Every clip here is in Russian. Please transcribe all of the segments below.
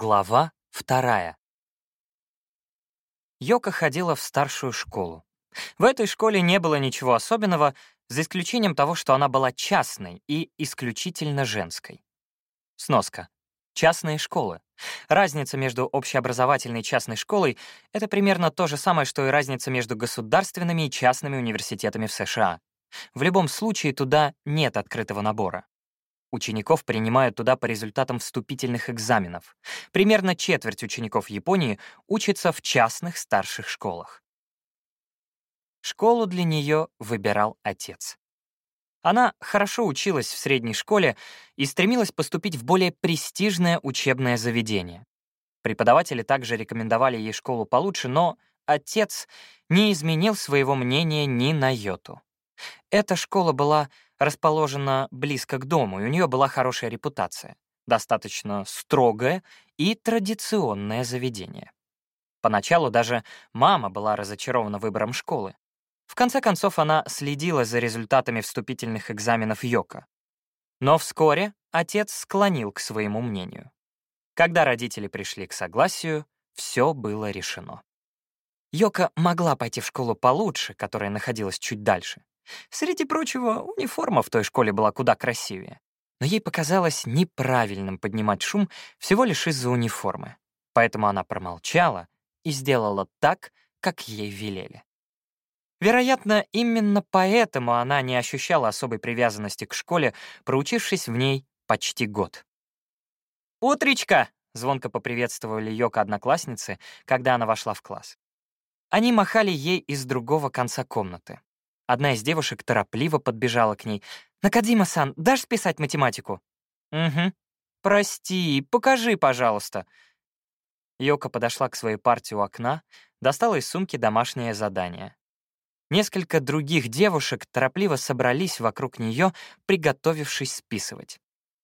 Глава вторая. Йока ходила в старшую школу. В этой школе не было ничего особенного, за исключением того, что она была частной и исключительно женской. Сноска. Частные школы. Разница между общеобразовательной и частной школой — это примерно то же самое, что и разница между государственными и частными университетами в США. В любом случае туда нет открытого набора. Учеников принимают туда по результатам вступительных экзаменов. Примерно четверть учеников Японии учатся в частных старших школах. Школу для нее выбирал отец. Она хорошо училась в средней школе и стремилась поступить в более престижное учебное заведение. Преподаватели также рекомендовали ей школу получше, но отец не изменил своего мнения ни на йоту. Эта школа была расположена близко к дому, и у нее была хорошая репутация, достаточно строгое и традиционное заведение. Поначалу даже мама была разочарована выбором школы. В конце концов, она следила за результатами вступительных экзаменов Йока. Но вскоре отец склонил к своему мнению. Когда родители пришли к согласию, все было решено. Йока могла пойти в школу получше, которая находилась чуть дальше, Среди прочего, униформа в той школе была куда красивее. Но ей показалось неправильным поднимать шум всего лишь из-за униформы. Поэтому она промолчала и сделала так, как ей велели. Вероятно, именно поэтому она не ощущала особой привязанности к школе, проучившись в ней почти год. «Утречка!» — звонко поприветствовали Йока одноклассницы, когда она вошла в класс. Они махали ей из другого конца комнаты. Одна из девушек торопливо подбежала к ней. «Накадима-сан, дашь списать математику?» «Угу. Прости, покажи, пожалуйста». Йока подошла к своей партии у окна, достала из сумки домашнее задание. Несколько других девушек торопливо собрались вокруг нее, приготовившись списывать.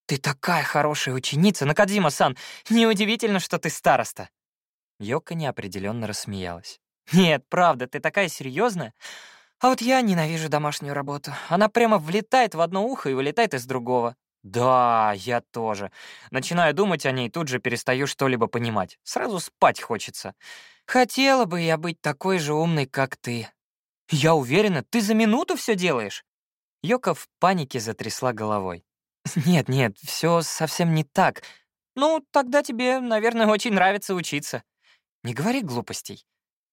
«Ты такая хорошая ученица, Накадима-сан! Неудивительно, что ты староста!» Йока неопределенно рассмеялась. «Нет, правда, ты такая серьезная. А вот я ненавижу домашнюю работу. Она прямо влетает в одно ухо и вылетает из другого. Да, я тоже. Начинаю думать о ней, тут же перестаю что-либо понимать. Сразу спать хочется. Хотела бы я быть такой же умной, как ты. Я уверена, ты за минуту все делаешь. Йока в панике затрясла головой. Нет, нет, все совсем не так. Ну, тогда тебе, наверное, очень нравится учиться. Не говори глупостей.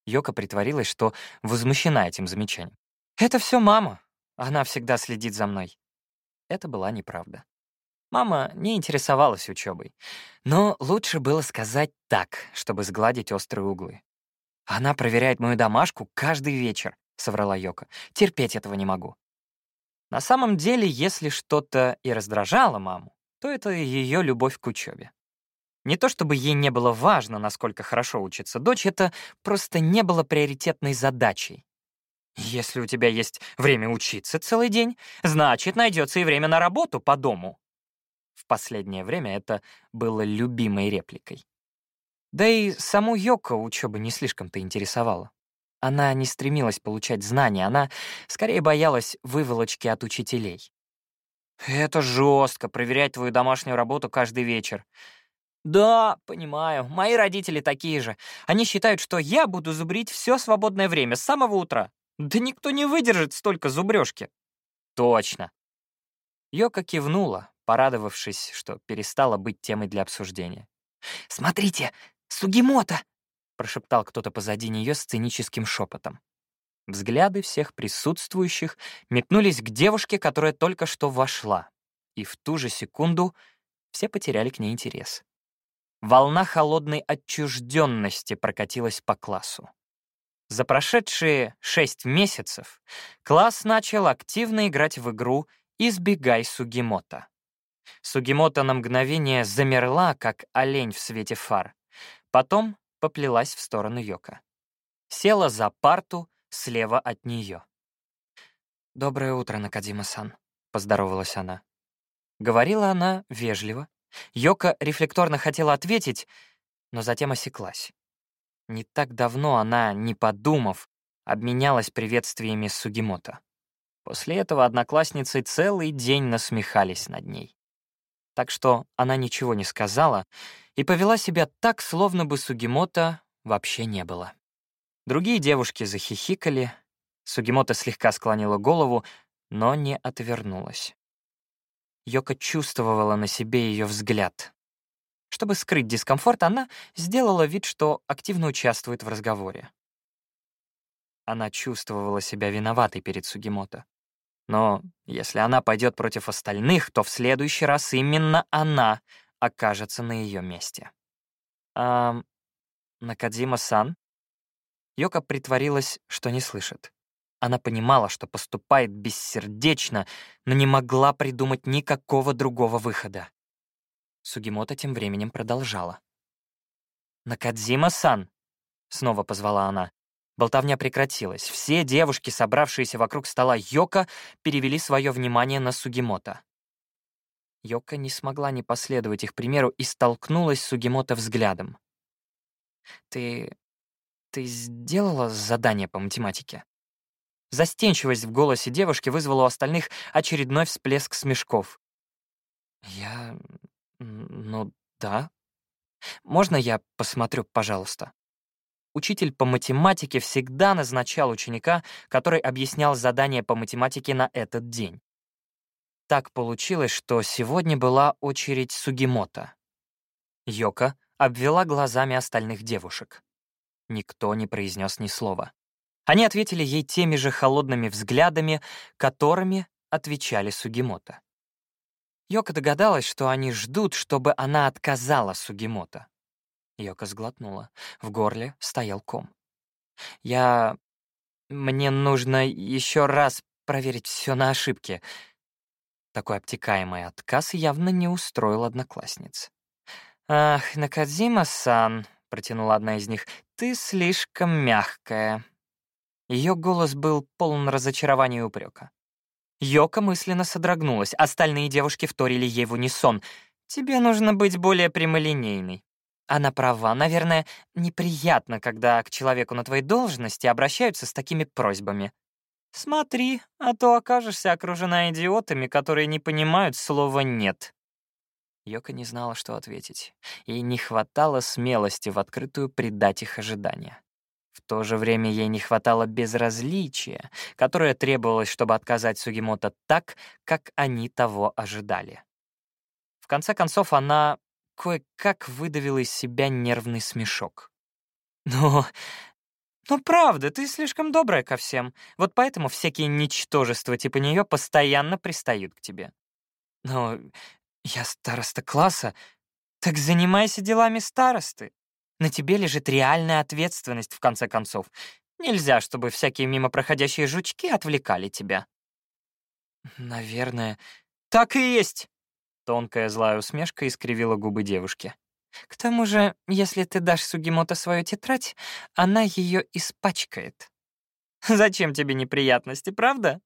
Йока притворилась, что возмущена этим замечанием. «Это все мама. Она всегда следит за мной». Это была неправда. Мама не интересовалась учебой. Но лучше было сказать так, чтобы сгладить острые углы. «Она проверяет мою домашку каждый вечер», — соврала Йока. «Терпеть этого не могу». На самом деле, если что-то и раздражало маму, то это ее любовь к учебе. Не то чтобы ей не было важно, насколько хорошо учится дочь, это просто не было приоритетной задачей. Если у тебя есть время учиться целый день, значит, найдется и время на работу по дому. В последнее время это было любимой репликой. Да и саму Йоко учеба не слишком-то интересовала. Она не стремилась получать знания, она скорее боялась выволочки от учителей. «Это жестко проверять твою домашнюю работу каждый вечер. «Да, понимаю. Мои родители такие же. Они считают, что я буду зубрить все свободное время с самого утра. Да никто не выдержит столько зубрежки». «Точно». Йока кивнула, порадовавшись, что перестала быть темой для обсуждения. «Смотрите, Сугимота!» — прошептал кто-то позади нее сценическим шепотом. Взгляды всех присутствующих метнулись к девушке, которая только что вошла, и в ту же секунду все потеряли к ней интерес. Волна холодной отчужденности прокатилась по классу. За прошедшие шесть месяцев класс начал активно играть в игру «Избегай Сугимота». Сугимота на мгновение замерла, как олень в свете фар. Потом поплелась в сторону Йока. Села за парту слева от нее. «Доброе утро, Накадима-сан», — поздоровалась она. Говорила она вежливо, Йока рефлекторно хотела ответить, но затем осеклась. Не так давно она, не подумав, обменялась приветствиями с Сугимото. После этого одноклассницы целый день насмехались над ней. Так что она ничего не сказала и повела себя так, словно бы Сугимота вообще не было. Другие девушки захихикали, Сугимота слегка склонила голову, но не отвернулась. Йока чувствовала на себе ее взгляд. Чтобы скрыть дискомфорт, она сделала вид, что активно участвует в разговоре. Она чувствовала себя виноватой перед Сугимото. Но если она пойдет против остальных, то в следующий раз именно она окажется на ее месте. А Накадзима-сан? Йока притворилась, что не слышит. Она понимала, что поступает бессердечно, но не могла придумать никакого другого выхода. Сугимото тем временем продолжала. «Накадзима-сан!» — снова позвала она. Болтовня прекратилась. Все девушки, собравшиеся вокруг стола Йока, перевели свое внимание на Сугимото. Йока не смогла не последовать их примеру и столкнулась с Сугимото взглядом. «Ты... ты сделала задание по математике?» Застенчивость в голосе девушки вызвала у остальных очередной всплеск смешков. «Я... ну да. Можно я посмотрю, пожалуйста?» Учитель по математике всегда назначал ученика, который объяснял задание по математике на этот день. Так получилось, что сегодня была очередь Сугимота. Йока обвела глазами остальных девушек. Никто не произнес ни слова. Они ответили ей теми же холодными взглядами, которыми отвечали Сугимота. Йока догадалась, что они ждут, чтобы она отказала Сугимота. Йока сглотнула. В горле стоял ком. «Я... Мне нужно еще раз проверить все на ошибке». Такой обтекаемый отказ явно не устроил одноклассниц. «Ах, Накадзима-сан», — протянула одна из них, — «ты слишком мягкая». Ее голос был полон разочарования и упрека. Йока мысленно содрогнулась, остальные девушки вторили ей в унисон. «Тебе нужно быть более прямолинейной». Она права. Наверное, неприятно, когда к человеку на твоей должности обращаются с такими просьбами. Смотри, а то окажешься окружена идиотами, которые не понимают слова «нет». Йока не знала, что ответить. Ей не хватало смелости в открытую предать их ожидания. То же время ей не хватало безразличия, которое требовалось, чтобы отказать Сугимото так, как они того ожидали. В конце концов, она кое-как выдавила из себя нервный смешок. «Ну, ну правда, ты слишком добрая ко всем, вот поэтому всякие ничтожества типа нее постоянно пристают к тебе. Но я староста класса, так занимайся делами старосты. На тебе лежит реальная ответственность, в конце концов. Нельзя, чтобы всякие мимо проходящие жучки отвлекали тебя». «Наверное...» «Так и есть!» Тонкая злая усмешка искривила губы девушки. «К тому же, если ты дашь Сугимото свою тетрадь, она ее испачкает. Зачем тебе неприятности, правда?»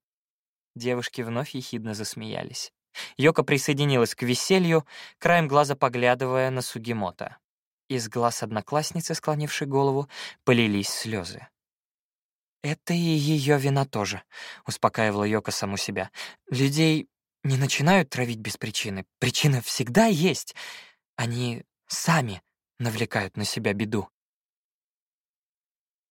Девушки вновь ехидно засмеялись. Йока присоединилась к веселью, краем глаза поглядывая на Сугимото. Из глаз одноклассницы, склонившей голову, полились слезы. «Это и ее вина тоже», — успокаивала Йока саму себя. «Людей не начинают травить без причины. Причина всегда есть. Они сами навлекают на себя беду.